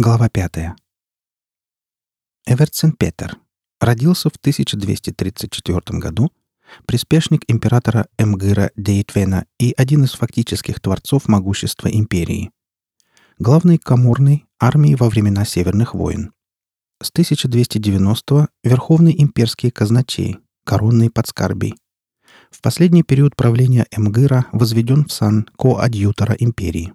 Глава 5. Эвертсен Петер родился в 1234 году, приспешник императора Эмгыра Дейтвена и один из фактических творцов могущества империи. Главный коморный армии во времена Северных войн. С 1290 верховный имперский казначей, коронный подскарбий. В последний период правления Эмгыра возведен в сан коадъютора империи.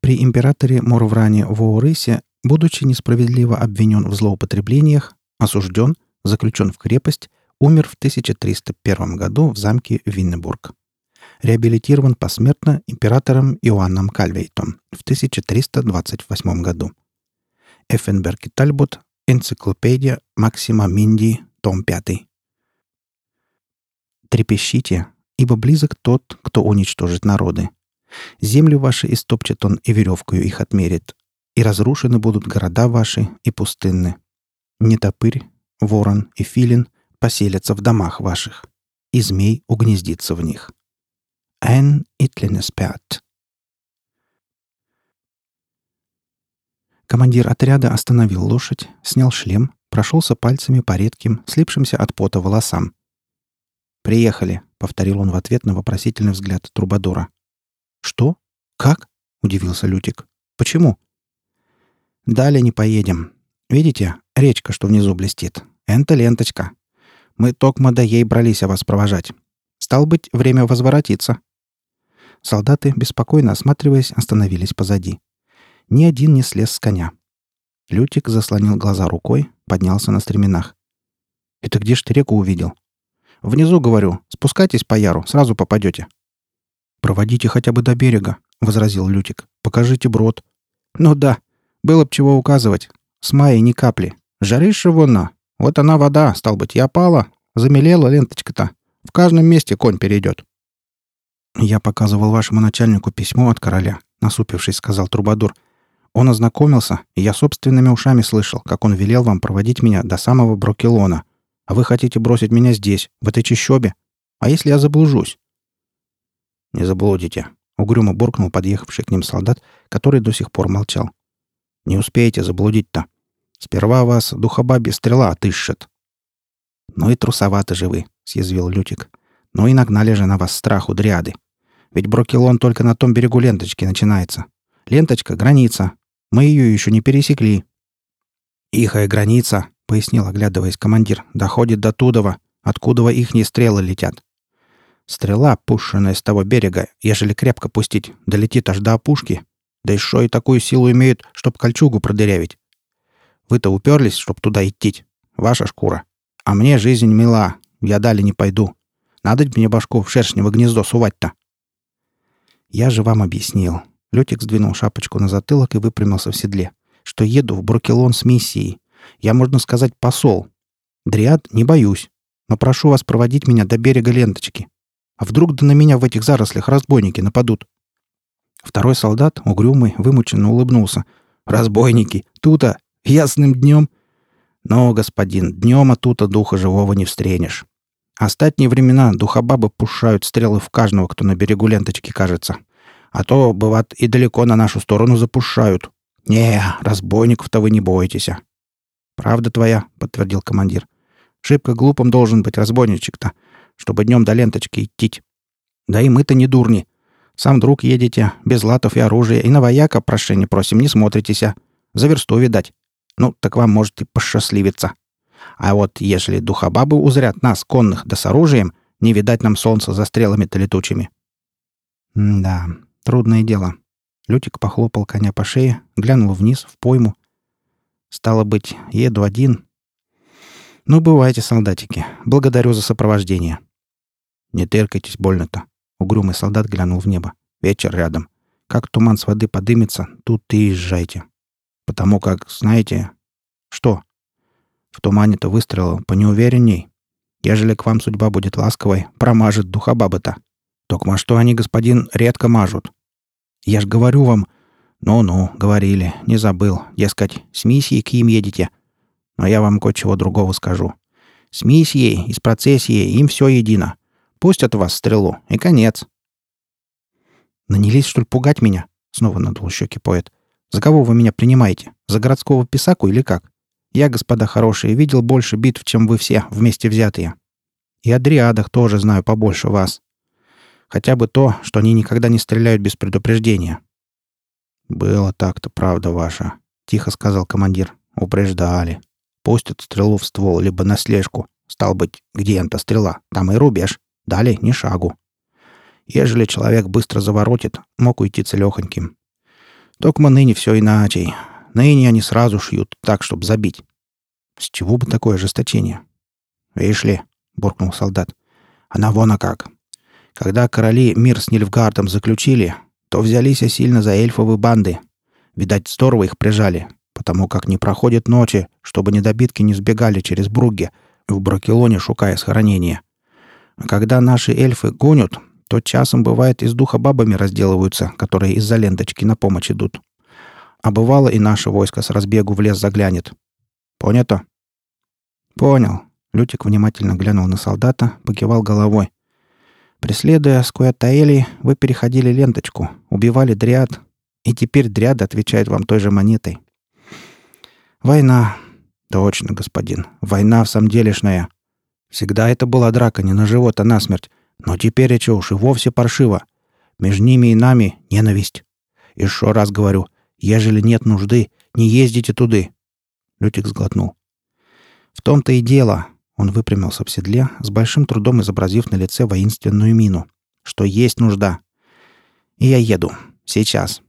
При императоре Мурвране Воурысе, будучи несправедливо обвинен в злоупотреблениях, осужден, заключен в крепость, умер в 1301 году в замке Виннебург. Реабилитирован посмертно императором Иоанном Кальвейтом в 1328 году. Эффенберг и Тальбот, энциклопедия Максима Минди, том 5. Трепещите, ибо близок тот, кто уничтожит народы. Землю ваши истопчет он и веревкою их отмерит, и разрушены будут города ваши и пустынны. Нетопырь, ворон и филин поселятся в домах ваших, и змей угнездится в них. Эн Итленеспят. Командир отряда остановил лошадь, снял шлем, прошелся пальцами по редким, слипшимся от пота волосам. «Приехали», — повторил он в ответ на вопросительный взгляд Трубадура. «Что? Как?» — удивился Лютик. «Почему?» «Далее не поедем. Видите, речка, что внизу блестит. Это ленточка. Мы токмо до ей брались о вас провожать. Стал быть, время возвратиться». Солдаты, беспокойно осматриваясь, остановились позади. Ни один не слез с коня. Лютик заслонил глаза рукой, поднялся на стременах. «Это где ж ты реку увидел?» «Внизу, говорю. Спускайтесь по яру, сразу попадете». «Проводите хотя бы до берега», — возразил Лютик. «Покажите брод». «Ну да. Было б чего указывать. С мая ни капли. Жариша вон Вот она вода, стал быть, я пала. Замелела ленточка-то. В каждом месте конь перейдет». «Я показывал вашему начальнику письмо от короля», — насупившись, сказал Трубадур. «Он ознакомился, и я собственными ушами слышал, как он велел вам проводить меня до самого Брокелона. А вы хотите бросить меня здесь, в этой чащобе? А если я заблужусь? «Не заблудите», — угрюмо буркнул подъехавший к ним солдат, который до сих пор молчал. «Не успеете заблудить-то. Сперва вас духобабе стрела отыщет». «Ну и трусоваты же вы», — съязвил Лютик. «Ну и нагнали же на вас страху дриады. Ведь Брокелон только на том берегу ленточки начинается. Ленточка — граница. Мы ее еще не пересекли». «Ихая граница», — пояснил, оглядываясь командир, — «доходит до Тудова, откуда ихние стрелы летят. Стрела, пущенная с того берега, ежели крепко пустить, долетит аж до опушки. Да еще и такую силу имеют, чтоб кольчугу продырявить. Вы-то уперлись, чтоб туда идти. Ваша шкура. А мне жизнь мила. Я далее не пойду. Надо мне башку в шершнево гнездо сувать-то. Я же вам объяснил. Лютик сдвинул шапочку на затылок и выпрямился в седле. Что еду в Брукелон с миссией. Я, можно сказать, посол. Дриад не боюсь. Но прошу вас проводить меня до берега ленточки. А вдруг да на меня в этих зарослях разбойники нападут? Второй солдат, угрюмый, вымученно улыбнулся. «Разбойники! Тута! Ясным днем!» «Но, господин, днем тута духа живого не встретишь. Остатние времена духобабы пушают стрелы в каждого, кто на берегу ленточки кажется. А то, бывает, и далеко на нашу сторону запушают. Не, разбойников-то вы не бойтесь. «Правда твоя», — подтвердил командир. «Шибко глупым должен быть разбойничек-то чтобы днем до ленточки идти. Да и мы-то не дурни. Сам друг едете, без латов и оружия, и на вояка прошение просим, не смотритесь. А. За версту, видать. Ну, так вам может и посчастливиться. А вот если духобабы узрят нас, конных, да с оружием, не видать нам солнца за стрелами-то летучими. да, трудное дело. Лютик похлопал коня по шее, глянул вниз, в пойму. Стало быть, еду один. Ну, бывайте, солдатики. Благодарю за сопровождение. «Не тыркайтесь больно-то». Угрюмый солдат глянул в небо. «Вечер рядом. Как туман с воды подымется, тут и езжайте. Потому как, знаете...» «Что?» «В тумане-то выстрелил понеуверенней. Ежели к вам судьба будет ласковой, промажет духа бабы-то. Токма что они, господин, редко мажут. Я ж говорю вам...» «Ну-ну, говорили, не забыл. Дескать, с миссией к им едете. Но я вам кое-чего другого скажу. С миссией и с процессией им все едино. Пустят вас стрелу, и конец. Нанялись, что ли, пугать меня? Снова надул щеки поэт. За кого вы меня принимаете? За городского писаку или как? Я, господа хорошие, видел больше битв, чем вы все, вместе взятые. И о дриадах тоже знаю побольше вас. Хотя бы то, что они никогда не стреляют без предупреждения». «Было так-то, правда ваша», — тихо сказал командир. «Упреждали. Пустят стрелу в ствол, либо на слежку. Стал быть, где эта стрела, там и рубеж. Далее ни шагу. Ежели человек быстро заворотит, мог уйти целехоньким. Только ныне все иначе. Ныне они сразу шьют, так, чтобы забить. С чего бы такое ожесточение? «Видишь ли», — буркнул солдат, — «она вон а как. Когда короли мир с Нильфгардом заключили, то взялись сильно за эльфовые банды. Видать, здорово их прижали, потому как не проходит ночи, чтобы недобитки не сбегали через Бругге, в Бракелоне шукая сохранение. А когда наши эльфы гонят, то часом бывает из духа бабами разделываются, которые из-за ленточки на помощь идут. А бывало и наше войско с разбегу в лес заглянет. Понято? Понял. Лютик внимательно глянул на солдата, покивал головой. Преследуя Скуэтаэли, вы переходили ленточку, убивали дриад, и теперь дриада отвечает вам той же монетой. Война. Точно, господин. Война в самом делешная. Всегда это была драка не на живот, а на смерть. Но теперь это уж и вовсе паршиво. Между ними и нами ненависть. Еще раз говорю, ежели нет нужды, не ездите туды. Лютик сглотнул. В том-то и дело, он выпрямился в седле, с большим трудом изобразив на лице воинственную мину, что есть нужда. И я еду. Сейчас.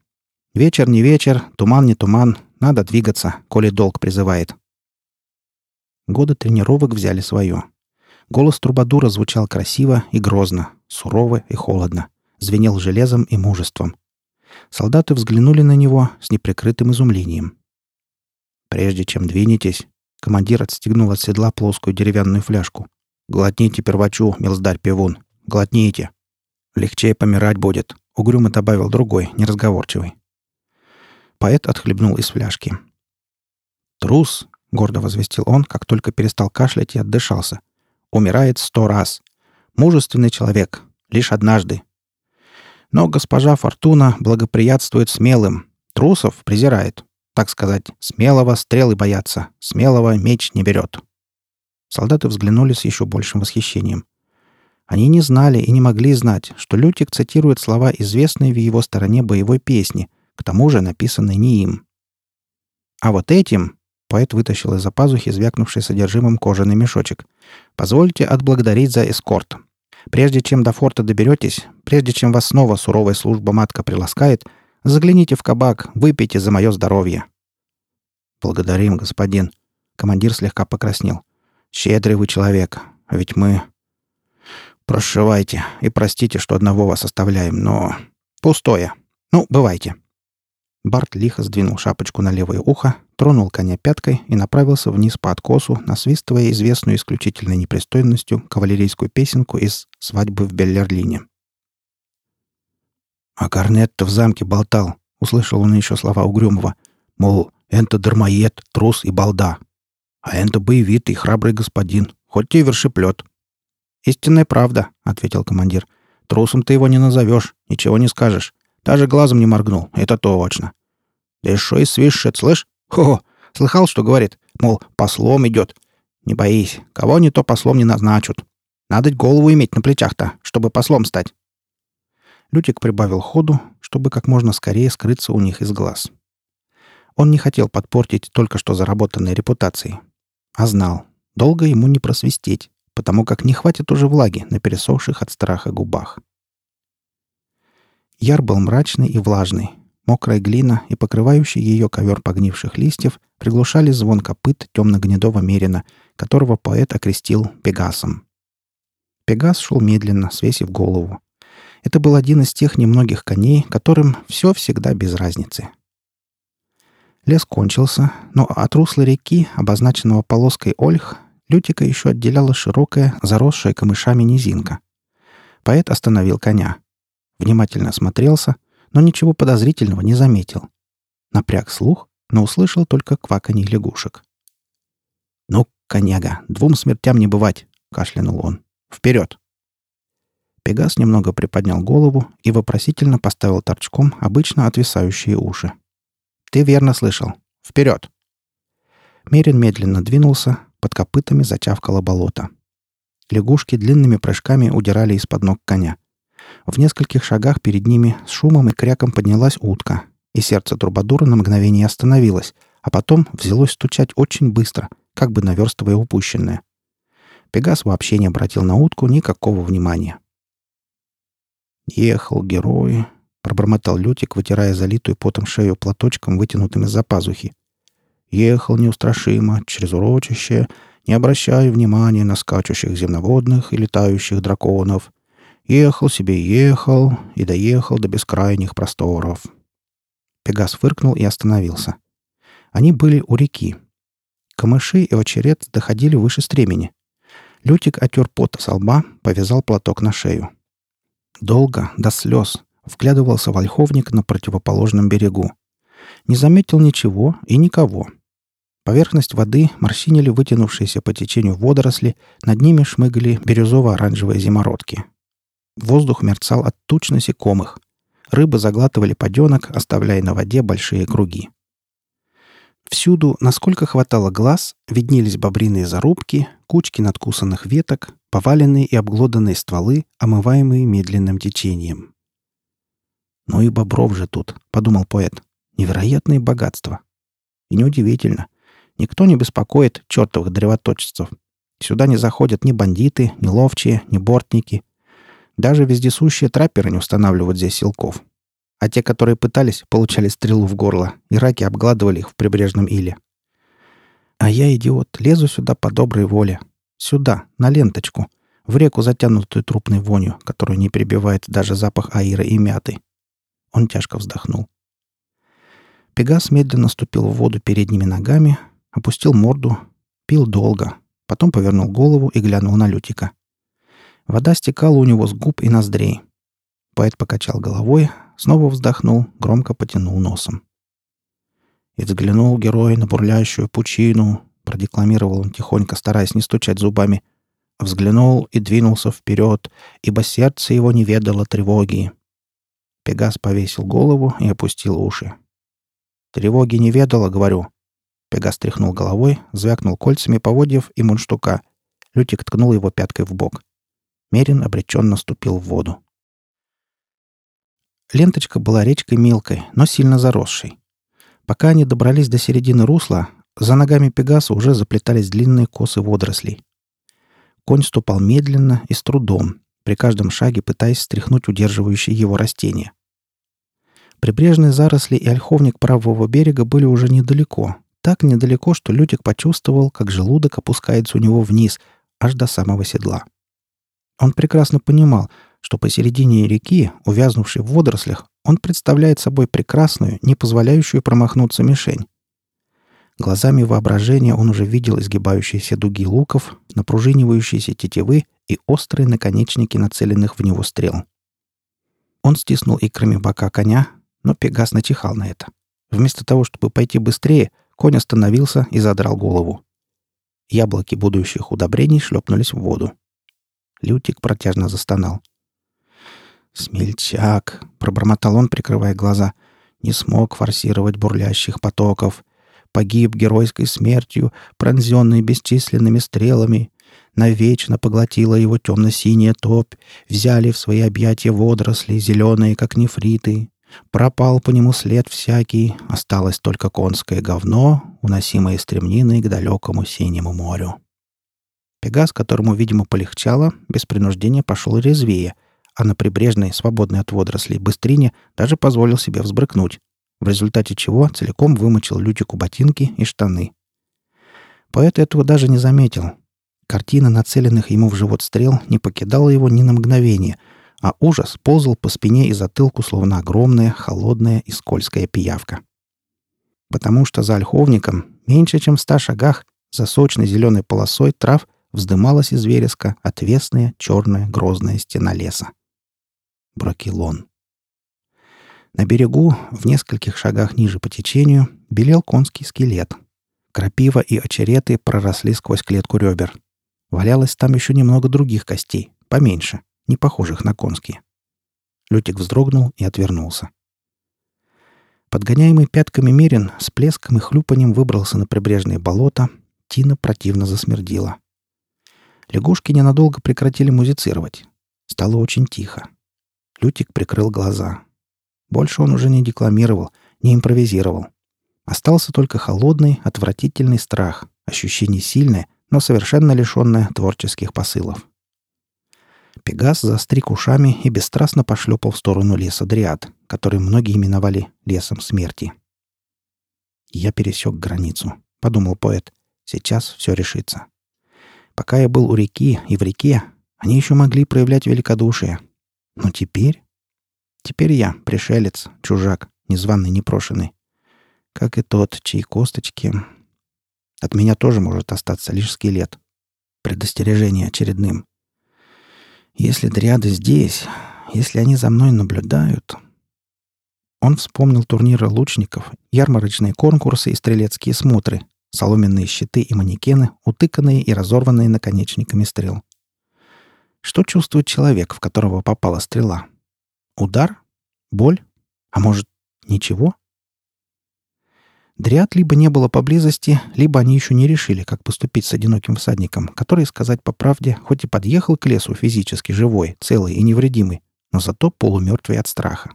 Вечер не вечер, туман не туман, надо двигаться, коли долг призывает. Годы тренировок взяли свое. Голос Трубадура звучал красиво и грозно, сурово и холодно, звенел железом и мужеством. Солдаты взглянули на него с неприкрытым изумлением. «Прежде чем двинетесь», командир отстегнул от седла плоскую деревянную фляжку. «Глотните первачу, милздарь пивун. Глотните. Легче помирать будет», — угрюмо добавил другой, неразговорчивый. Поэт отхлебнул из фляжки. «Трус», — гордо возвестил он, как только перестал кашлять и отдышался умирает сто раз. Мужественный человек. Лишь однажды. Но госпожа Фортуна благоприятствует смелым. Трусов презирает. Так сказать, смелого стрелы боятся, смелого меч не берет. Солдаты взглянули с еще большим восхищением. Они не знали и не могли знать, что Лютик цитирует слова известной в его стороне боевой песни, к тому же написанной не им. А вот этим Поэт вытащил из-за пазухи звякнувший содержимым кожаный мешочек. «Позвольте отблагодарить за эскорт. Прежде чем до форта доберетесь, прежде чем вас снова суровая служба матка приласкает, загляните в кабак, выпейте за мое здоровье». «Благодарим, господин». Командир слегка покраснел. «Щедрый вы человек, а ведь мы...» «Прошивайте и простите, что одного вас оставляем, но...» «Пустое. Ну, бывайте». Барт лихо сдвинул шапочку на левое ухо, тронул коня пяткой и направился вниз по откосу, насвистывая известную исключительной непристойностью кавалерийскую песенку из «Свадьбы в Беллерлине». «А Корнет-то в замке болтал», — услышал он еще слова Угрюмова. «Мол, энто дармоед, трус и балда. А энто боевитый, храбрый господин, хоть и вершеплет». «Истинная правда», — ответил командир. «Трусом ты его не назовешь, ничего не скажешь. Даже глазом не моргнул, это точно. Да еще и свищет, слышь? Хо, слыхал, что говорит? Мол, послом идет. Не боись, кого не то послом не назначат. Надо голову иметь на плечах-то, чтобы послом стать. Лютик прибавил ходу, чтобы как можно скорее скрыться у них из глаз. Он не хотел подпортить только что заработанной репутацией, а знал, долго ему не просвистеть, потому как не хватит уже влаги на пересохших от страха губах. Яр был мрачный и влажный. Мокрая глина и покрывающий ее ковер погнивших листьев приглушали звон копыт темно-гнедого мерина, которого поэт окрестил Пегасом. Пегас шел медленно, свесив голову. Это был один из тех немногих коней, которым все всегда без разницы. Лес кончился, но от русла реки, обозначенного полоской Ольх, Лютика еще отделяла широкая, заросшая камышами низинка. Поэт остановил коня — Внимательно осмотрелся, но ничего подозрительного не заметил. Напряг слух, но услышал только кваканье лягушек. «Ну, коняга, двум смертям не бывать!» — кашлянул он. «Вперед!» Пегас немного приподнял голову и вопросительно поставил торчком обычно отвисающие уши. Ты верно слышал. Вперед!» Мерин медленно двинулся, под копытами затявкало болото. Лягушки длинными прыжками удирали из-под ног коня. В нескольких шагах перед ними с шумом и кряком поднялась утка, и сердце Трубадура на мгновение остановилось, а потом взялось стучать очень быстро, как бы наверстывая упущенное. Пегас вообще не обратил на утку никакого внимания. «Ехал герой», — пробормотал Лютик, вытирая залитую потом шею платочком, вытянутым из-за пазухи. «Ехал неустрашимо, через урочище, не обращая внимания на скачущих земноводных и летающих драконов. Ехал себе ехал и доехал до бескрайних просторов». Пегас фыркнул и остановился. Они были у реки. Камыши и очеред доходили выше стремени. Лютик отер пот со лба, повязал платок на шею. Долго, до слез, вглядывался вольховник на противоположном берегу. Не заметил ничего и никого. Поверхность воды морщинили вытянувшиеся по течению водоросли, над ними шмыгали бирюзово-оранжевые зимородки. Воздух мерцал от туч насекомых. Рыбы заглатывали поденок, оставляя на воде большие круги. Всюду, насколько хватало глаз, виднелись бобриные зарубки, кучки надкусанных веток, поваленные и обглоданные стволы, омываемые медленным течением. «Ну и бобров же тут», — подумал поэт. «Невероятные богатства». И неудивительно. Никто не беспокоит чертовых древоточцев. Сюда не заходят ни бандиты, ни ловчие, ни бортники. Даже вездесущие трапперы не устанавливают здесь силков а те, которые пытались, получали стрелу в горло, и раки обгладывали их в прибрежном иле. А я, идиот, лезу сюда по доброй воле. Сюда, на ленточку, в реку, затянутую трупной вонью, которую не перебивает даже запах аира и мяты. Он тяжко вздохнул. Пегас медленно ступил в воду передними ногами, опустил морду, пил долго, потом повернул голову и глянул на Лютика. Вода стекала у него с губ и ноздрей. Поэт покачал головой, снова вздохнул, громко потянул носом. И взглянул герой на бурлящую пучину, продекламировал он тихонько, стараясь не стучать зубами. Взглянул и двинулся вперед, ибо сердце его не ведало тревоги. Пегас повесил голову и опустил уши. «Тревоги не ведала, говорю». Пегас тряхнул головой, звякнул кольцами поводьев и мундштука. Лютик ткнул его пяткой в бок. Мерин обреченно ступил в воду. Ленточка была речкой мелкой, но сильно заросшей. Пока они добрались до середины русла, за ногами Пегаса уже заплетались длинные косы водорослей. Конь ступал медленно и с трудом, при каждом шаге пытаясь стряхнуть удерживающие его растения. Прибрежные заросли и ольховник правого берега были уже недалеко, так недалеко, что Лютик почувствовал, как желудок опускается у него вниз, аж до самого седла. Он прекрасно понимал, что посередине реки, увязнувшей в водорослях, он представляет собой прекрасную, не позволяющую промахнуться мишень. Глазами воображения он уже видел изгибающиеся дуги луков, напружинивающиеся тетивы и острые наконечники нацеленных в него стрел. Он стиснул икрами бока коня, но Пегас начихал на это. Вместо того, чтобы пойти быстрее, конь остановился и задрал голову. Яблоки будущих удобрений шлепнулись в воду. Лютик протяжно застонал. «Смельчак!» — пробормотал он, прикрывая глаза. «Не смог форсировать бурлящих потоков. Погиб геройской смертью, пронзенный бесчисленными стрелами. Навечно поглотила его темно-синяя топь. Взяли в свои объятия водоросли, зеленые, как нефриты. Пропал по нему след всякий, осталось только конское говно, уносимое стремниной к далекому синему морю». Пегас, которому, видимо, полегчало, без принуждения пошел резвее — а на прибрежной, свободной от водорослей быстрине даже позволил себе взбрыкнуть, в результате чего целиком вымочил Лютику ботинки и штаны. Поэт этого даже не заметил. Картина нацеленных ему в живот стрел не покидала его ни на мгновение, а ужас ползал по спине и затылку, словно огромная, холодная и скользкая пиявка. Потому что за ольховником, меньше чем в ста шагах, за сочной зеленой полосой трав вздымалась из вереска отвесная черная грозная стена леса. Бракелон. На берегу, в нескольких шагах ниже по течению, белел конский скелет. Крапива и очереты проросли сквозь клетку ребер. Валялось там еще немного других костей, поменьше, не похожих на конские. Лютик вздрогнул и отвернулся. Подгоняемый пятками Мерин с плеском и хлюпанием выбрался на прибрежные болота. Тина противно засмердила. Лягушки ненадолго прекратили музицировать. Стало очень тихо. Лютик прикрыл глаза. Больше он уже не декламировал, не импровизировал. Остался только холодный, отвратительный страх, ощущение сильное, но совершенно лишенное творческих посылов. Пегас застриг ушами и бесстрастно пошлепал в сторону леса Дриад, который многие именовали лесом смерти. «Я пересек границу», — подумал поэт. «Сейчас все решится». Пока я был у реки и в реке, они еще могли проявлять великодушие. Но теперь... Теперь я пришелец, чужак, незваный, непрошенный. Как и тот, чьи косточки... От меня тоже может остаться лишь скелет. Предостережение очередным. Если дриады здесь, если они за мной наблюдают... Он вспомнил турниры лучников, ярмарочные конкурсы и стрелецкие смотры, соломенные щиты и манекены, утыканные и разорванные наконечниками стрел. Что чувствует человек, в которого попала стрела? Удар? Боль? А может, ничего? Дриад либо не было поблизости, либо они еще не решили, как поступить с одиноким всадником, который, сказать по правде, хоть и подъехал к лесу физически живой, целый и невредимый, но зато полумертвый от страха.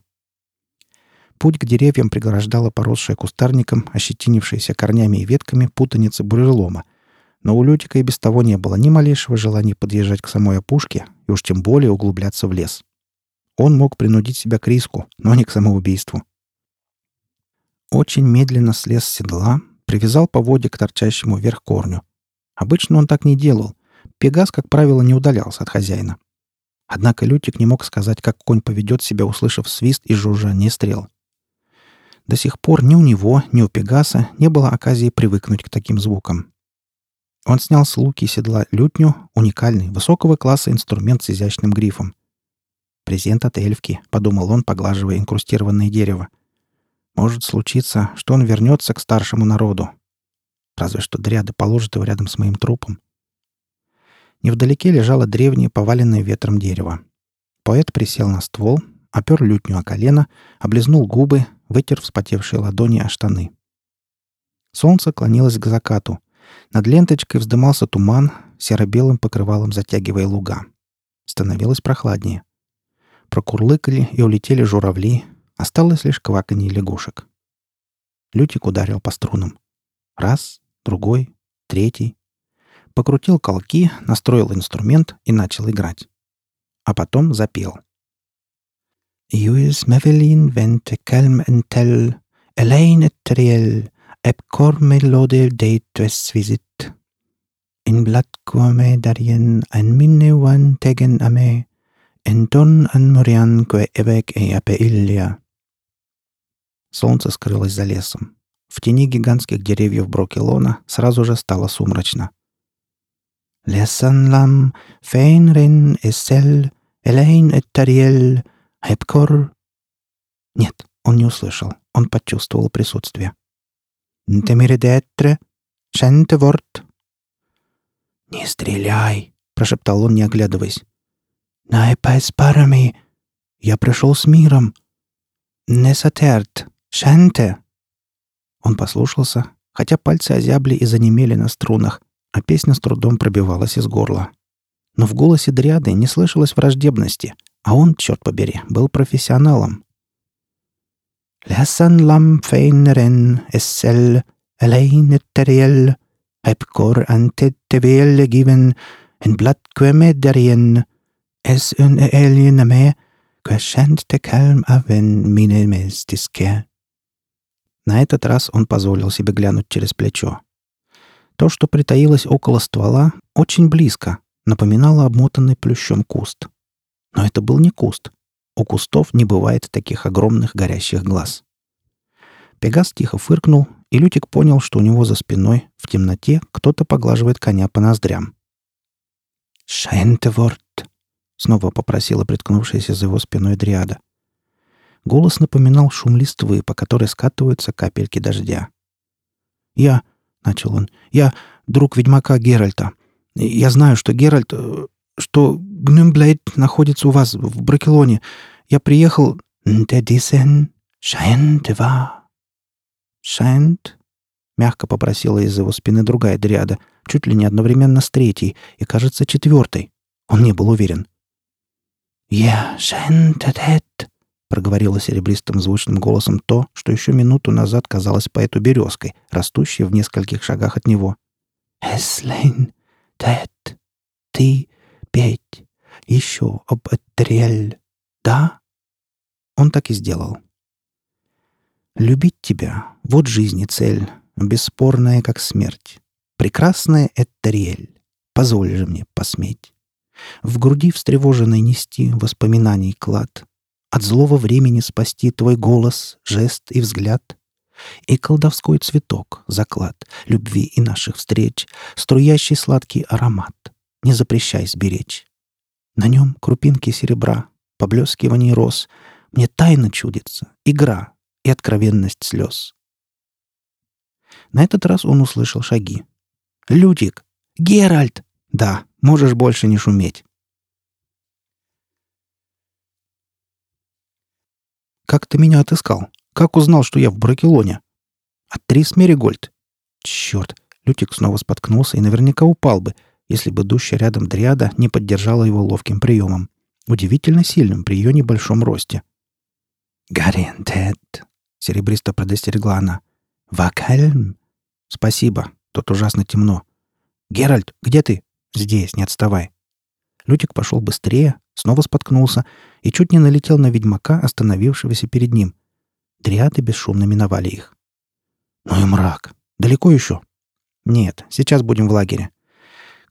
Путь к деревьям преграждала поросшая кустарником, ощетинившаяся корнями и ветками путаница бурелома. Но у Лютика и без того не было ни малейшего желания подъезжать к самой опушке и уж тем более углубляться в лес. Он мог принудить себя к риску, но не к самоубийству. Очень медленно слез с седла, привязал поводья к торчащему вверх корню. Обычно он так не делал. Пегас, как правило, не удалялся от хозяина. Однако Лютик не мог сказать, как конь поведет себя, услышав свист и жужжание стрел. До сих пор ни у него, ни у Пегаса не было оказии привыкнуть к таким звукам. Он снял с луки седла лютню, уникальный, высокого класса инструмент с изящным грифом. «Презент от эльфки», — подумал он, поглаживая инкрустированное дерево. «Может случиться, что он вернется к старшему народу. Разве что дряды положат его рядом с моим трупом». Невдалеке лежало древнее, поваленное ветром дерево. Поэт присел на ствол, опер лютню о колено, облизнул губы, вытер вспотевшие ладони о штаны. Солнце клонилось к закату. Над ленточкой вздымался туман, серо-белым покрывалом затягивая луга. Становилось прохладнее. Прокурлыкали и улетели журавли, осталось лишь кваканье лягушек. Лютик ударил по струнам. Раз, другой, третий. Покрутил колки, настроил инструмент и начал играть. А потом запел — Jules Mevelin vente calm entel, Elaine triel, eb cor melode deitus visit. In blat quame darien ein minne wan tegen ame, en don an morian que ebek e апе илья. Солнце скрылось за лесом. В тени гигантских деревьев Брокелона сразу же стало сумрачно. «Лесан лам, фейн рин эссель, элейн эттариэль, Эпкор...» Нет, он не услышал. Он почувствовал присутствие. «Нтемиридетре, шентеворт». «Не стреляй!» — прошептал он, не оглядываясь. «Найпайс парами! Я пришел с миром! Несатерт! Шенте!» Он послушался, хотя пальцы озябли и занемели на струнах, а песня с трудом пробивалась из горла. Но в голосе Дриады не слышалось враждебности, а он, черт побери, был профессионалом. Läsan lamfeineren essel, allein terriel, Epkor antettevel given, en blattkve derien, es un aliename, квешенте кальм авен мине местиске. На этот раз он позволил себе глянуть через плечо. То, что притаилось около ствола, очень близко, напоминало обмотанный плющом куст. Но это был не куст. У кустов не бывает таких огромных горящих глаз. Пегас тихо фыркнул, и Лютик понял, что у него за спиной, в темноте, кто-то поглаживает коня по ноздрям. «Шайнтеворт!» — снова попросила приткнувшаяся за его спиной дриада. Голос напоминал шум листвы, по которой скатываются капельки дождя. «Я...» — начал он. «Я друг ведьмака Геральта. Я знаю, что Геральт... Что Гнюмблейд находится у вас в Бракелоне. Я приехал... Дедисен Шаентева. «Шент?» — мягко попросила из его спины другая дриада, чуть ли не одновременно с третьей и, кажется, четвертой. Он не был уверен. «Я шентетет», — проговорила серебристым звучным голосом то, что еще минуту назад казалось поэту березкой, растущей в нескольких шагах от него. «Эслейн, тет, ты, петь, еще об этрель, да?» Он так и сделал. «Любить тебя — вот жизни цель, бесспорная, как смерть. Прекрасная Этериэль, позволь же мне посметь. В груди встревоженной нести воспоминаний клад, От злого времени спасти твой голос, жест и взгляд. И колдовской цветок, заклад любви и наших встреч, Струящий сладкий аромат, не запрещай сберечь. На нем крупинки серебра, поблескиваний роз, Мне тайно чудится, игра и откровенность слез. На этот раз он услышал шаги. «Лютик! Геральт!» «Да, можешь больше не шуметь». «Как ты меня отыскал? Как узнал, что я в Бракелоне?» «От Трис Меригольд». «Черт!» Лютик снова споткнулся и наверняка упал бы, если бы дущая рядом дриада не поддержала его ловким приемом. Удивительно сильным при ее небольшом росте. «Гарентет!» — серебристо предостерегла она. «Вакальм?» «Спасибо. Тут ужасно темно. Геральт, где ты?» «Здесь, не отставай». Лютик пошел быстрее, снова споткнулся и чуть не налетел на ведьмака, остановившегося перед ним. Дриады бесшумно миновали их. «Ну и мрак. Далеко еще?» «Нет, сейчас будем в лагере.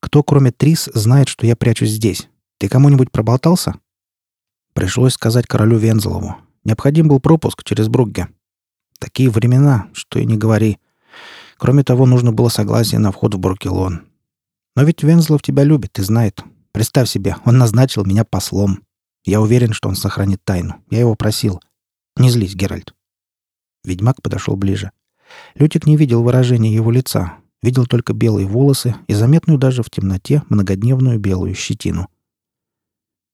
Кто, кроме Трис, знает, что я прячусь здесь? Ты кому-нибудь проболтался?» Пришлось сказать королю Вензелову. Необходим был пропуск через Бругге. Такие времена, что и не говори. Кроме того, нужно было согласие на вход в Брукелон. Но ведь Вензлов тебя любит и знает. Представь себе, он назначил меня послом. Я уверен, что он сохранит тайну. Я его просил. Не злись, Геральт. Ведьмак подошел ближе. Лютик не видел выражения его лица, видел только белые волосы и заметную даже в темноте многодневную белую щетину.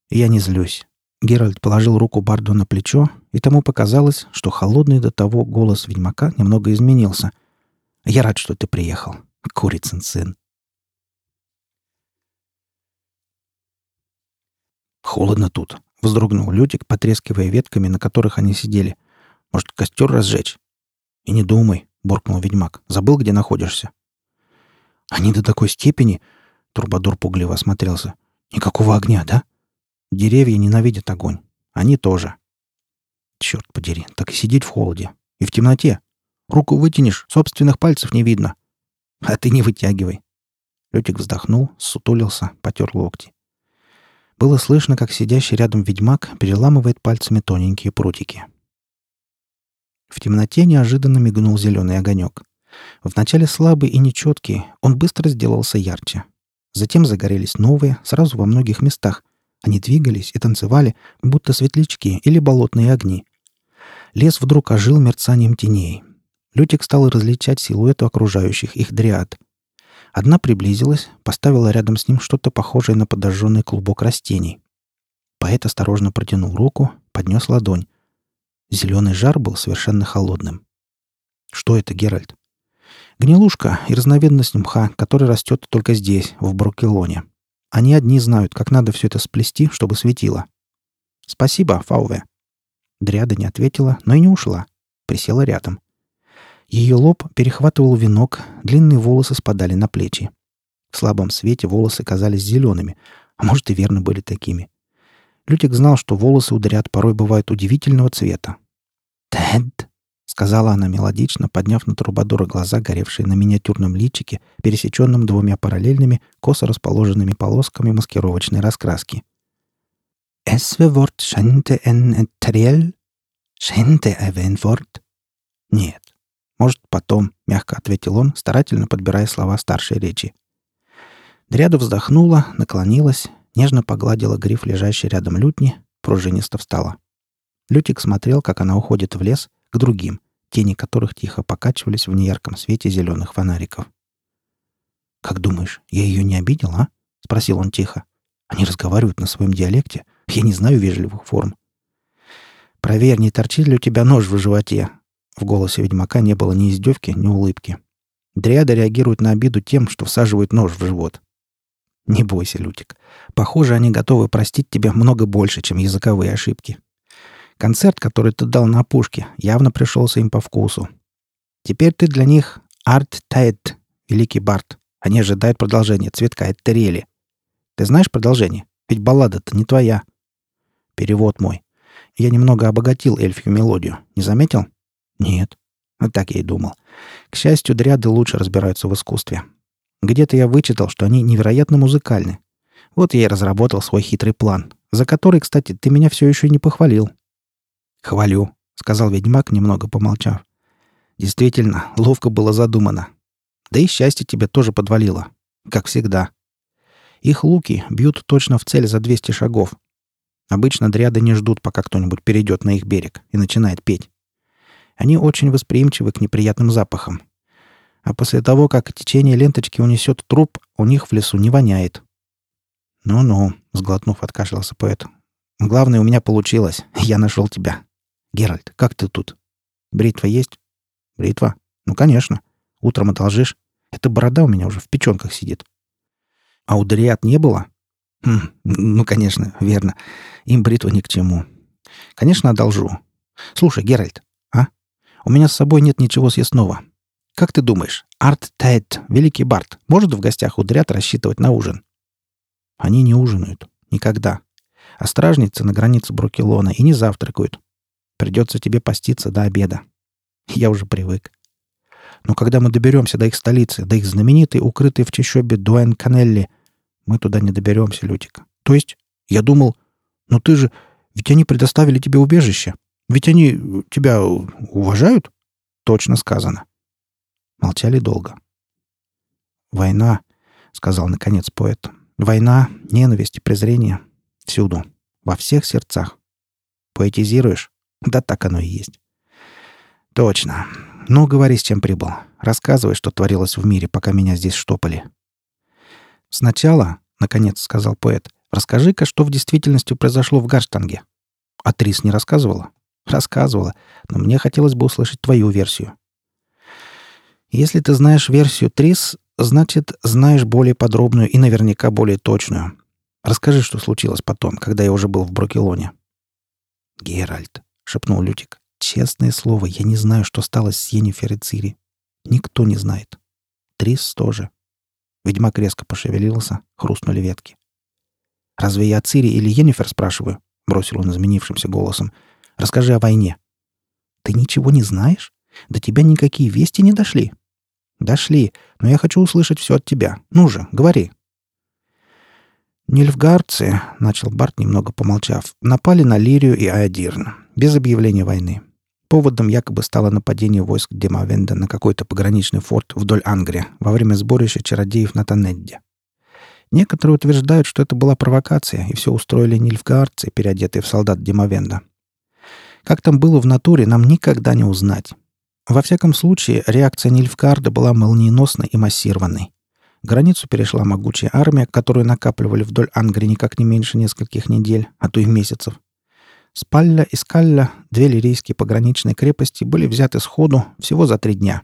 Я не злюсь. Геральт положил руку Барду на плечо, и тому показалось, что холодный до того голос ведьмака немного изменился. «Я рад, что ты приехал, курицын сын. «Холодно тут», — вздрогнул Лютик, потрескивая ветками, на которых они сидели. «Может, костер разжечь?» «И не думай», — буркнул ведьмак. «Забыл, где находишься?» «Они до такой степени...» — Турбадур пугливо осмотрелся. «Никакого огня, да?» «Деревья ненавидят огонь. Они тоже». «Черт подери, так и сидеть в холоде. И в темноте. Руку вытянешь, собственных пальцев не видно. А ты не вытягивай». Лютик вздохнул, сутулился, потер локти. Было слышно, как сидящий рядом ведьмак переламывает пальцами тоненькие прутики. В темноте неожиданно мигнул зеленый огонек. Вначале слабый и нечеткий, он быстро сделался ярче. Затем загорелись новые, сразу во многих местах. Они двигались и танцевали, будто светлячки или болотные огни. Лес вдруг ожил мерцанием теней. Лютик стал различать силуэты окружающих их дриад — Одна приблизилась, поставила рядом с ним что-то похожее на подожженный клубок растений. Поэт осторожно протянул руку, поднес ладонь. Зеленый жар был совершенно холодным. Что это, Геральт? Гнилушка и разновидность мха, который растет только здесь, в Брукелоне. Они одни знают, как надо все это сплести, чтобы светило. Спасибо, Фауве. Дриада не ответила, но и не ушла. Присела рядом. Ее лоб перехватывал венок, длинные волосы спадали на плечи. В слабом свете волосы казались зелеными, а может и верно были такими. Лютик знал, что волосы у дряд порой бывают удивительного цвета. «Тед!» — сказала она мелодично, подняв на Трубадура глаза, горевшие на миниатюрном личике, пересеченном двумя параллельными, косо расположенными полосками маскировочной раскраски. «Эсве ворт шенте эн этериэль? Шенте эвен ворт?» «Нет, «Может, потом», — мягко ответил он, старательно подбирая слова старшей речи. Дряда вздохнула, наклонилась, нежно погладила гриф, лежащий рядом лютни, пружинисто встала. Лютик смотрел, как она уходит в лес, к другим, тени которых тихо покачивались в неярком свете зеленых фонариков. «Как думаешь, я ее не обидел, а?» — спросил он тихо. «Они разговаривают на своем диалекте. Я не знаю вежливых форм». «Проверь, не торчит ли у тебя нож в животе», В голосе ведьмака не было ни издевки, ни улыбки. Дриады реагируют на обиду тем, что всаживают нож в живот. Не бойся, Лютик. Похоже, они готовы простить тебе много больше, чем языковые ошибки. Концерт, который ты дал на опушке, явно пришелся им по вкусу. Теперь ты для них Арт Тайт, великий Барт. Они ожидают продолжения цветка Эттерели. Ты знаешь продолжение? Ведь баллада-то не твоя. Перевод мой. Я немного обогатил эльфию мелодию. Не заметил? Нет. Вот так я и думал. К счастью, дряды лучше разбираются в искусстве. Где-то я вычитал, что они невероятно музыкальны. Вот я и разработал свой хитрый план, за который, кстати, ты меня все еще не похвалил. «Хвалю», — сказал ведьмак, немного помолчав. «Действительно, ловко было задумано. Да и счастье тебе тоже подвалило. Как всегда. Их луки бьют точно в цель за 200 шагов. Обычно дряды не ждут, пока кто-нибудь перейдет на их берег и начинает петь. Они очень восприимчивы к неприятным запахам. А после того, как течение ленточки унесет труп, у них в лесу не воняет. «Ну-ну», — сглотнув, откашлялся поэт. «Главное, у меня получилось. Я нашел тебя. Геральт, как ты тут? Бритва есть?» «Бритва? Ну, конечно. Утром одолжишь. Эта борода у меня уже в печенках сидит». «А у Дариат не было?» хм, «Ну, конечно, верно. Им бритва ни к чему. Конечно, одолжу. Слушай, Геральт, у меня с собой нет ничего съестного. Как ты думаешь, Арт Тайт, великий Барт, может в гостях у дрят рассчитывать на ужин? Они не ужинают. Никогда. А стражницы на границе Брукелона и не завтракают. Придется тебе поститься до обеда. Я уже привык. Но когда мы доберемся до их столицы, до их знаменитой, укрытой в чащобе Дуэн Канелли, мы туда не доберемся, Лютик. То есть, я думал, ну ты же... Ведь они предоставили тебе убежище. Ведь они тебя уважают? Точно сказано. Молчали долго. Война, сказал наконец поэт. Война, ненависть и презрение. Всюду. Во всех сердцах. Поэтизируешь? Да так оно и есть. Точно. Ну, говори, с чем прибыл. Рассказывай, что творилось в мире, пока меня здесь штопали. Сначала, наконец сказал поэт, расскажи-ка, что в действительности произошло в Гарштанге. А Трис не рассказывала? Рассказывала, но мне хотелось бы услышать твою версию. Если ты знаешь версию Трис, значит, знаешь более подробную и наверняка более точную. Расскажи, что случилось потом, когда я уже был в Брокелоне. «Геральт», — шепнул Лютик, — «честное слово, я не знаю, что стало с Йеннифер и Цири. Никто не знает. Трис тоже». Ведьмак резко пошевелился, хрустнули ветки. «Разве я Цири или Йеннифер спрашиваю?» — бросил он изменившимся голосом. Расскажи о войне». «Ты ничего не знаешь? До тебя никакие вести не дошли?» «Дошли, но я хочу услышать все от тебя. Ну же, говори». «Нильфгардцы», — начал Барт, немного помолчав, — «напали на Лирию и Аадирн, без объявления войны. Поводом якобы стало нападение войск Демавенда на какой-то пограничный форт вдоль Ангрия во время сборища чародеев на Танедде. Некоторые утверждают, что это была провокация, и все устроили нильфгардцы, переодетые в солдат Демавенда. Как там было в натуре, нам никогда не узнать. Во всяком случае, реакция Нильфгарда была молниеносной и массированной. Границу перешла могучая армия, которую накапливали вдоль Ангри никак не меньше нескольких недель, а то и месяцев. Спалля и Скалля, две лирийские пограничные крепости, были взяты сходу всего за три дня.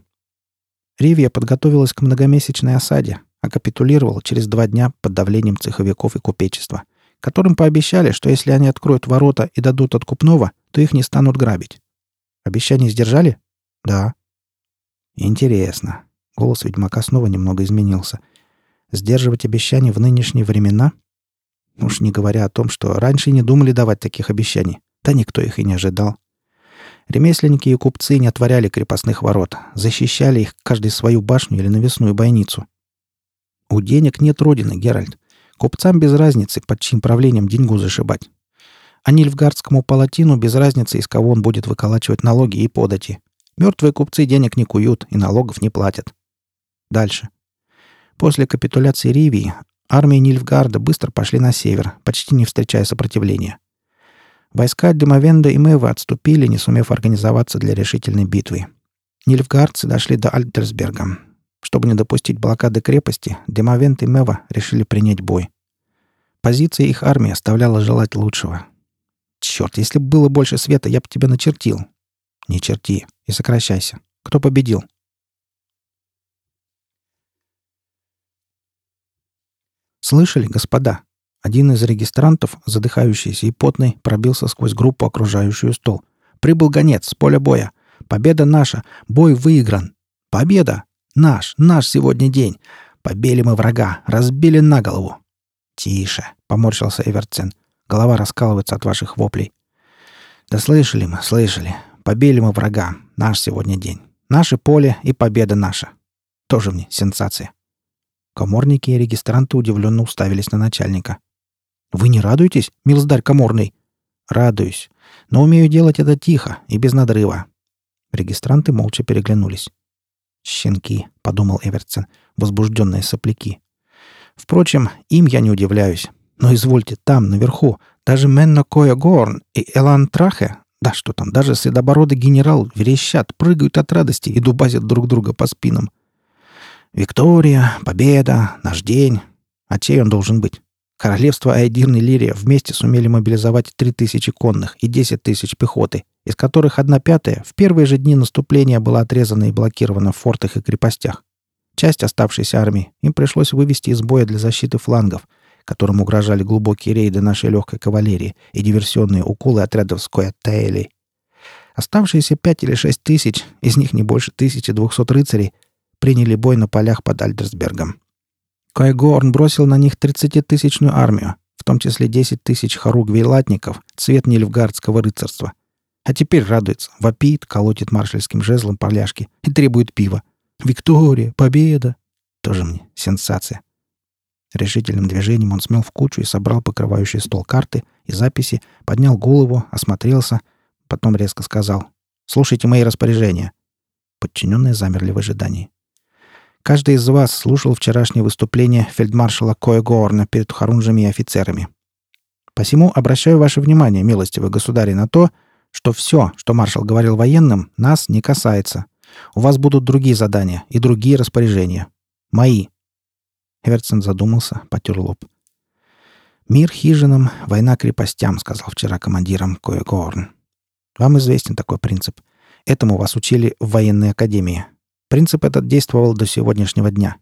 Ривия подготовилась к многомесячной осаде, а капитулировала через два дня под давлением цеховиков и купечества, которым пообещали, что если они откроют ворота и дадут откупного, то их не станут грабить. Обещание сдержали? Да. Интересно. Голос ведьмака снова немного изменился. Сдерживать обещания в нынешние времена? Уж не говоря о том, что раньше не думали давать таких обещаний. Да никто их и не ожидал. Ремесленники и купцы не отворяли крепостных ворот, защищали их каждый свою башню или навесную бойницу. У денег нет родины, Геральт. Купцам без разницы, под чьим правлением деньгу зашибать. А Нильфгардскому палатину без разницы, из кого он будет выколачивать налоги и подати. Мертвые купцы денег не куют и налогов не платят. Дальше. После капитуляции Ривии армии Нильфгарда быстро пошли на север, почти не встречая сопротивления. Войска Демовенда и Мэва отступили, не сумев организоваться для решительной битвы. Нильфгардцы дошли до Альтерсберга. Чтобы не допустить блокады крепости, Демовент и Мэва решили принять бой. Позиция их армии оставляла желать лучшего. Черт, если бы было больше света, я бы тебя начертил. Не черти и сокращайся. Кто победил?» «Слышали, господа?» Один из регистрантов, задыхающийся и потный, пробился сквозь группу, окружающую стол. «Прибыл гонец с поля боя. Победа наша. Бой выигран. Победа! Наш, наш сегодня день. Побили мы врага, разбили на голову». «Тише», — поморщился Эвертсен. «Голова раскалывается от ваших воплей». «Да слышали мы, слышали. Побили мы врага. Наш сегодня день. Наше поле и победа наша. Тоже мне сенсация». Коморники и регистранты удивленно уставились на начальника. «Вы не радуетесь, милздарь коморный?» «Радуюсь. Но умею делать это тихо и без надрыва». Регистранты молча переглянулись. «Щенки», — подумал Эвертсон, возбужденные сопляки. «Впрочем, им я не удивляюсь. Но извольте, там, наверху, даже Менно Коя Горн и Элан Трахе, да что там, даже седобородый генерал верещат, прыгают от радости и дубазят друг друга по спинам. Виктория, победа, наш день. А чей он должен быть? Королевство Айдирн и Лирия вместе сумели мобилизовать 3000 конных и 10 тысяч пехоты, из которых одна пятая в первые же дни наступления была отрезана и блокирована в фортах и крепостях. Часть оставшейся армии им пришлось вывести из боя для защиты флангов, которым угрожали глубокие рейды нашей легкой кавалерии и диверсионные уколы отрядов Скоятейли. Оставшиеся пять или шесть тысяч, из них не больше 1200 рыцарей, приняли бой на полях под Альдерсбергом. Кайгорн бросил на них 30-тысячную армию, в том числе 10 тысяч хоругвей-латников, цвет нильфгардского рыцарства. А теперь радуется, вопит, колотит маршальским жезлом поляшки и требует пива. «Виктория! Победа!» Тоже мне сенсация. Решительным движением он смел в кучу и собрал покрывающий стол карты и записи, поднял голову, осмотрелся, потом резко сказал «Слушайте мои распоряжения». Подчиненные замерли в ожидании. Каждый из вас слушал вчерашнее выступление фельдмаршала Коегорна перед харунжами и офицерами. Посему обращаю ваше внимание, милостивый государь, на то, что все, что маршал говорил военным, нас не касается. У вас будут другие задания и другие распоряжения. Мои. Эвертсон задумался, потер лоб. «Мир хижинам, война крепостям», — сказал вчера командиром Коегорн. «Вам известен такой принцип. Этому вас учили в военной академии. Принцип этот действовал до сегодняшнего дня.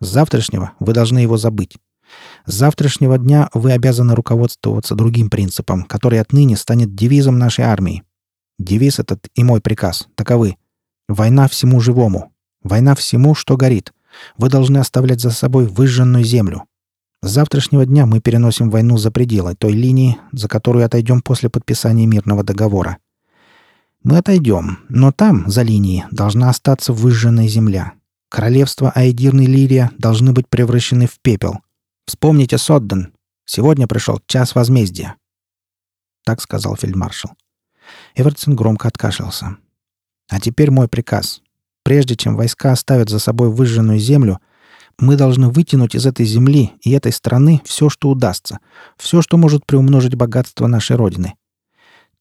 С завтрашнего вы должны его забыть. С завтрашнего дня вы обязаны руководствоваться другим принципом, который отныне станет девизом нашей армии. Девиз этот и мой приказ таковы. Война всему живому. Война всему, что горит. Вы должны оставлять за собой выжженную землю. С завтрашнего дня мы переносим войну за пределы той линии, за которую отойдем после подписания мирного договора. Мы отойдем, но там, за линией, должна остаться выжженная земля. Королевство Айдирн Лирия должны быть превращены в пепел. Вспомните Содден. Сегодня пришел час возмездия. Так сказал фельдмаршал. Эвертсон громко откашлялся. А теперь мой приказ. Прежде чем войска оставят за собой выжженную землю, мы должны вытянуть из этой земли и этой страны все, что удастся, все, что может приумножить богатство нашей Родины.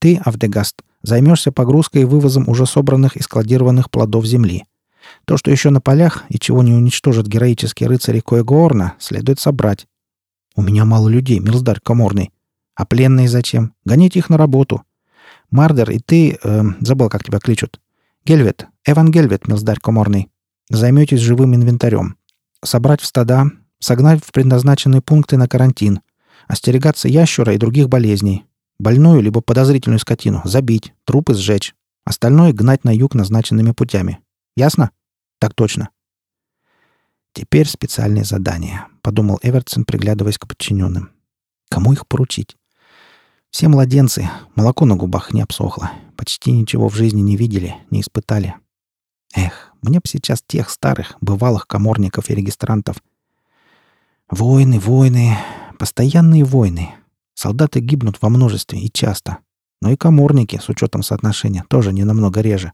Ты, Авдегаст, Займешься погрузкой и вывозом уже собранных и складированных плодов земли. То, что еще на полях и чего не уничтожат героические рыцари Коегоорна, следует собрать. У меня мало людей, милздарь коморный. А пленные зачем? Гоните их на работу. Мардер и ты... Э, забыл, как тебя кличут. Гельвет. Эван Гельвет, милздарь коморный. Займетесь живым инвентарем. Собрать в стада, согнать в предназначенные пункты на карантин. Остерегаться ящура и других болезней. Больную либо подозрительную скотину забить, трупы сжечь. Остальное гнать на юг назначенными путями. Ясно? Так точно. Теперь специальное задание, подумал Эвертсон, приглядываясь к подчиненным. Кому их поручить? Все младенцы, молоко на губах не обсохло, почти ничего в жизни не видели, не испытали. Эх, мне б сейчас тех старых, бывалых коморников и регистрантов. Войны, войны, постоянные войны, Солдаты гибнут во множестве и часто. Но и коморники, с учетом соотношения, тоже не намного реже.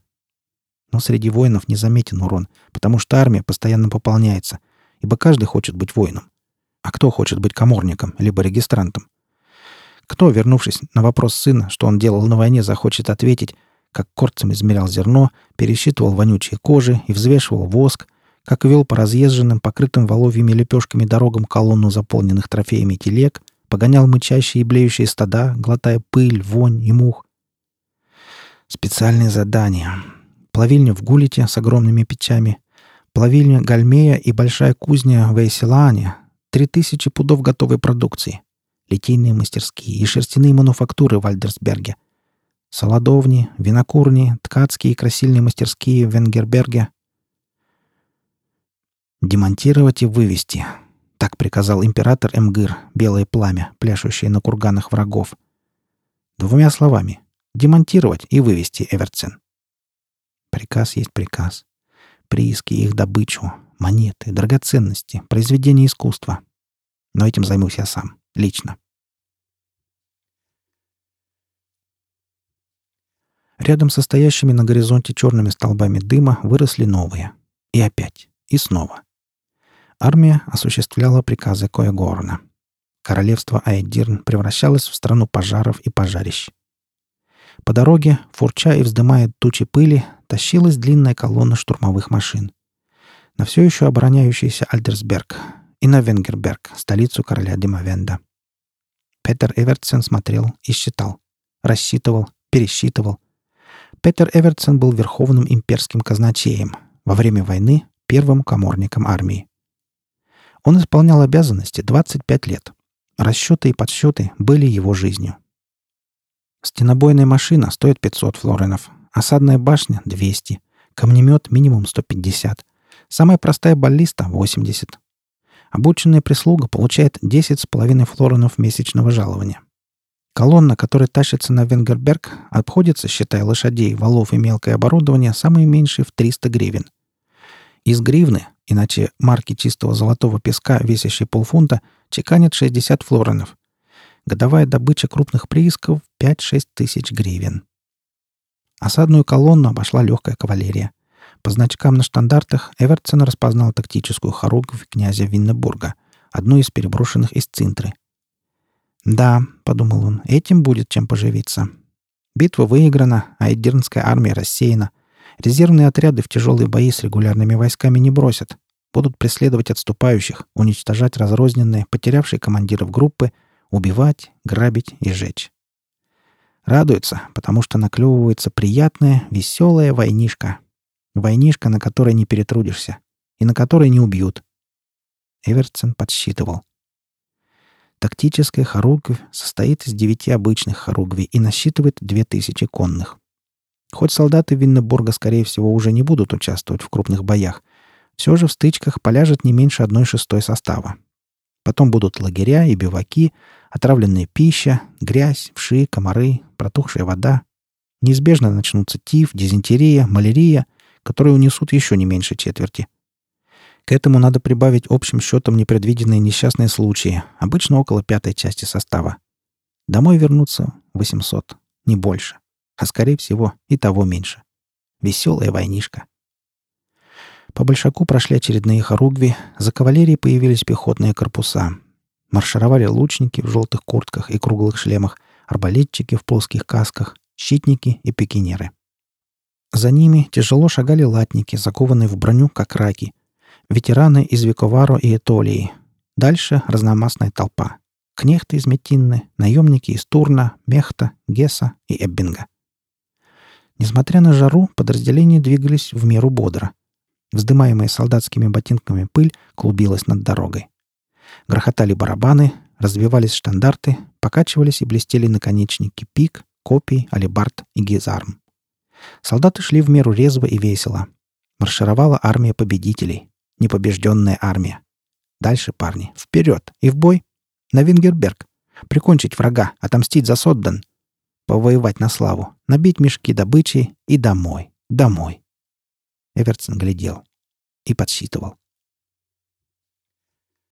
Но среди воинов не заметен урон, потому что армия постоянно пополняется, ибо каждый хочет быть воином. А кто хочет быть коморником, либо регистрантом? Кто, вернувшись на вопрос сына, что он делал на войне, захочет ответить, как корцем измерял зерно, пересчитывал вонючие кожи и взвешивал воск, как вел по разъезженным, покрытым воловьими лепешками дорогам колонну заполненных трофеями телег, погонял мычащие и блеющие стада, глотая пыль, вонь и мух. Специальные задания. Плавильня в Гулите с огромными печами. Плавильня Гальмея и большая кузня в. Три тысячи пудов готовой продукции. Литейные мастерские и шерстяные мануфактуры в Альдерсберге. Солодовни, винокурни, ткацкие и красильные мастерские в Венгерберге. Демонтировать и вывести. Так приказал император Эмгыр, белое пламя, пляшущее на курганах врагов. Двумя словами. Демонтировать и вывести Эверцен. Приказ есть приказ. Прииски их добычу, монеты, драгоценности, произведения искусства. Но этим займусь я сам, лично. Рядом со стоящими на горизонте черными столбами дыма выросли новые. И опять. И снова. Армия осуществляла приказы Коегорна. Королевство Айдирн превращалось в страну пожаров и пожарищ. По дороге, фурча и вздымая тучи пыли, тащилась длинная колонна штурмовых машин. На все еще обороняющийся Альдерсберг и на Венгерберг, столицу короля Димовенда. Петер Эвертсен смотрел и считал, рассчитывал, пересчитывал. Петер Эвертсен был верховным имперским казначеем, во время войны первым коморником армии. Он исполнял обязанности 25 лет. Расчеты и подсчеты были его жизнью. Стенобойная машина стоит 500 флоренов, осадная башня — 200, камнемет — минимум 150, самая простая баллиста — 80. Обученная прислуга получает 10,5 флоренов месячного жалования. Колонна, которая тащится на Венгерберг, обходится, считая лошадей, валов и мелкое оборудование, самое меньшее в 300 гривен. Из гривны иначе марки чистого золотого песка, весящие полфунта, чеканят 60 флоренов. Годовая добыча крупных приисков — 5-6 тысяч гривен. Осадную колонну обошла легкая кавалерия. По значкам на штандартах Эвертсон распознал тактическую хоругвь князя Виннебурга, одну из переброшенных из Цинтры. «Да», — подумал он, — «этим будет чем поживиться». Битва выиграна, а Эдирнская армия рассеяна. Резервные отряды в тяжелые бои с регулярными войсками не бросят. Будут преследовать отступающих, уничтожать разрозненные, потерявшие командиров группы, убивать, грабить и жечь. Радуется, потому что наклевывается приятная, веселая войнишка. Войнишка, на которой не перетрудишься. И на которой не убьют. Эвертсон подсчитывал. Тактическая хоругвь состоит из девяти обычных хоругвей и насчитывает две тысячи конных. Хоть солдаты Виннебурга, скорее всего, уже не будут участвовать в крупных боях, все же в стычках поляжет не меньше одной шестой состава. Потом будут лагеря и биваки, отравленная пища, грязь, вши, комары, протухшая вода. Неизбежно начнутся тиф, дизентерия, малярия, которые унесут еще не меньше четверти. К этому надо прибавить общим счетом непредвиденные несчастные случаи, обычно около пятой части состава. Домой вернуться 800, не больше а скорее всего и того меньше. Веселая войнишка. По Большаку прошли очередные хоругви, за кавалерией появились пехотные корпуса. Маршировали лучники в желтых куртках и круглых шлемах, арбалетчики в плоских касках, щитники и пикинеры. За ними тяжело шагали латники, закованные в броню, как раки. Ветераны из Виковаро и Этолии. Дальше разномастная толпа. Кнехты из Метинны, наемники из Турна, Мехта, Геса и Эббинга. Несмотря на жару, подразделения двигались в меру бодро. Вздымаемая солдатскими ботинками пыль клубилась над дорогой. Грохотали барабаны, развивались штандарты, покачивались и блестели наконечники пик, копий, алибард и гизарм. Солдаты шли в меру резво и весело. Маршировала армия победителей. Непобежденная армия. Дальше, парни, вперед и в бой. На Вингерберг. Прикончить врага, отомстить за Соддан повоевать на славу, набить мешки добычи и домой, домой. Эвертсон глядел и подсчитывал.